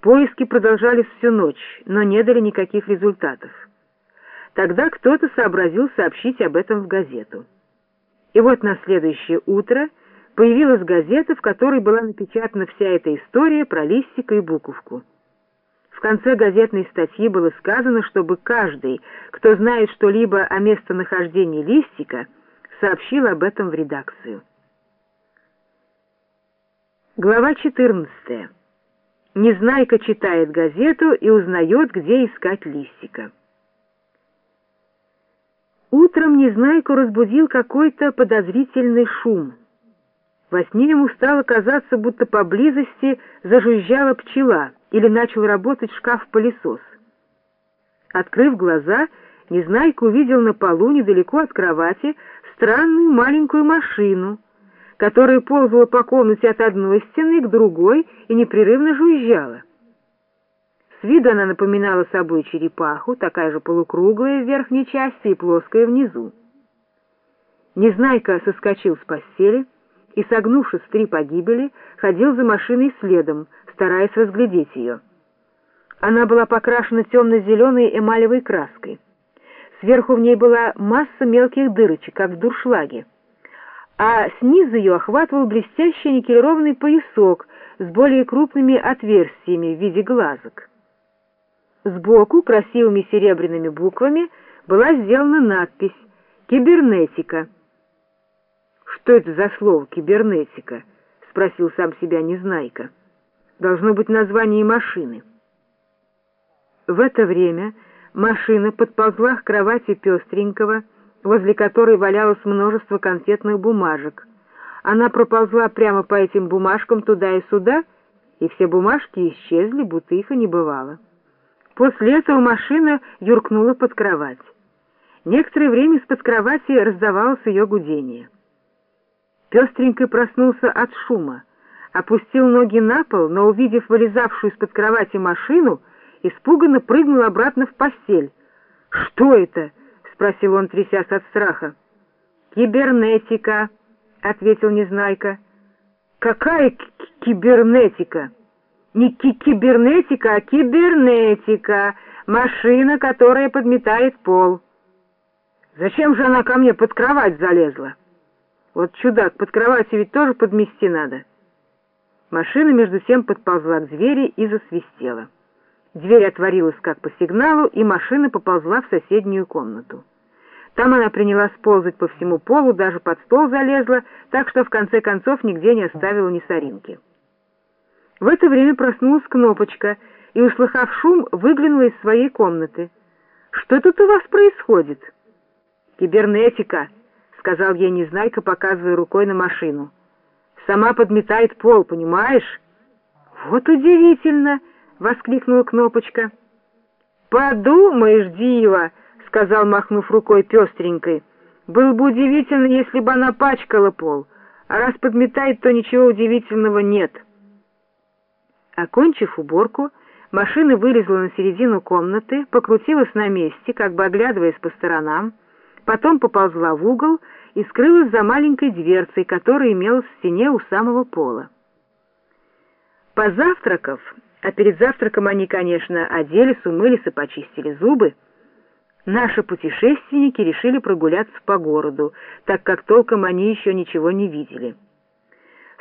Поиски продолжались всю ночь, но не дали никаких результатов. Тогда кто-то сообразил сообщить об этом в газету. И вот на следующее утро появилась газета, в которой была напечатана вся эта история про Листика и Буковку. В конце газетной статьи было сказано, чтобы каждый, кто знает что-либо о местонахождении Листика, сообщил об этом в редакцию. Глава 14. Незнайка читает газету и узнает, где искать Листика. Утром Незнайку разбудил какой-то подозрительный шум. Во сне ему стало казаться, будто поблизости зажужжала пчела или начал работать шкаф-пылесос. Открыв глаза, Незнайка увидел на полу недалеко от кровати странную маленькую машину — которая ползала по комнате от одной стены к другой и непрерывно жужжала. С виду она напоминала собой черепаху, такая же полукруглая в верхней части и плоская внизу. Незнайка соскочил с постели и, согнувшись в три погибели, ходил за машиной следом, стараясь разглядеть ее. Она была покрашена темно-зеленой эмалевой краской. Сверху в ней была масса мелких дырочек, как в дуршлаге а снизу ее охватывал блестящий никелированный поясок с более крупными отверстиями в виде глазок. Сбоку красивыми серебряными буквами была сделана надпись «Кибернетика». «Что это за слово «кибернетика»?» — спросил сам себя Незнайка. «Должно быть название машины». В это время машина подползла к кровати пестренького, возле которой валялось множество конфетных бумажек. Она проползла прямо по этим бумажкам туда и сюда, и все бумажки исчезли, будто их и не бывало. После этого машина юркнула под кровать. Некоторое время из-под кровати раздавалось ее гудение. Пестренький проснулся от шума, опустил ноги на пол, но, увидев вылезавшую из-под кровати машину, испуганно прыгнул обратно в постель. «Что это?» Спросил он, трясясь от страха. «Кибернетика», — ответил Незнайка. «Какая кибернетика?» «Не кибернетика, а кибернетика, машина, которая подметает пол». «Зачем же она ко мне под кровать залезла?» «Вот чудак, под кроватью ведь тоже подмести надо». Машина между тем подползла к двери и засвистела. Дверь отворилась как по сигналу, и машина поползла в соседнюю комнату. Там она принялась ползать по всему полу, даже под стол залезла, так что в конце концов нигде не оставила ни соринки. В это время проснулась Кнопочка и, услыхав шум, выглянула из своей комнаты. «Что тут у вас происходит?» «Кибернетика», — сказал ей Незнайка, показывая рукой на машину. «Сама подметает пол, понимаешь?» «Вот удивительно!» — воскликнула Кнопочка. «Подумаешь, дива!» Сказал, махнув рукой пестренькой. «Было бы удивительно, если бы она пачкала пол, а раз подметает, то ничего удивительного нет». Окончив уборку, машина вылезла на середину комнаты, покрутилась на месте, как бы оглядываясь по сторонам, потом поползла в угол и скрылась за маленькой дверцей, которая имелась в стене у самого пола. Позавтракав, а перед завтраком они, конечно, оделись, умылись и почистили зубы, Наши путешественники решили прогуляться по городу, так как толком они еще ничего не видели.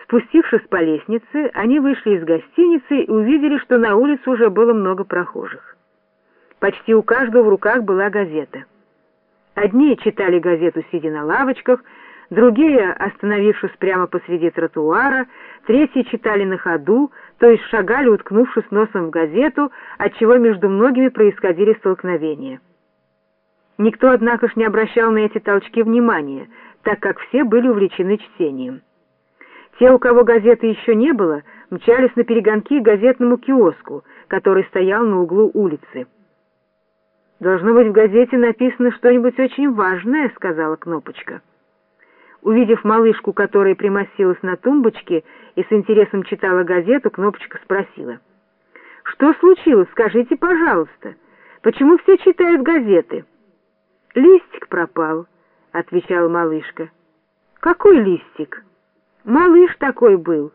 Спустившись по лестнице, они вышли из гостиницы и увидели, что на улице уже было много прохожих. Почти у каждого в руках была газета. Одни читали газету, сидя на лавочках, другие, остановившись прямо посреди тротуара, третьи читали на ходу, то есть шагали, уткнувшись носом в газету, отчего между многими происходили столкновения. Никто, однако ж, не обращал на эти толчки внимания, так как все были увлечены чтением. Те, у кого газеты еще не было, мчались на перегонки к газетному киоску, который стоял на углу улицы. «Должно быть, в газете написано что-нибудь очень важное», — сказала Кнопочка. Увидев малышку, которая примостилась на тумбочке и с интересом читала газету, Кнопочка спросила. «Что случилось? Скажите, пожалуйста. Почему все читают газеты?» «Листик пропал», — отвечала малышка. «Какой листик?» «Малыш такой был».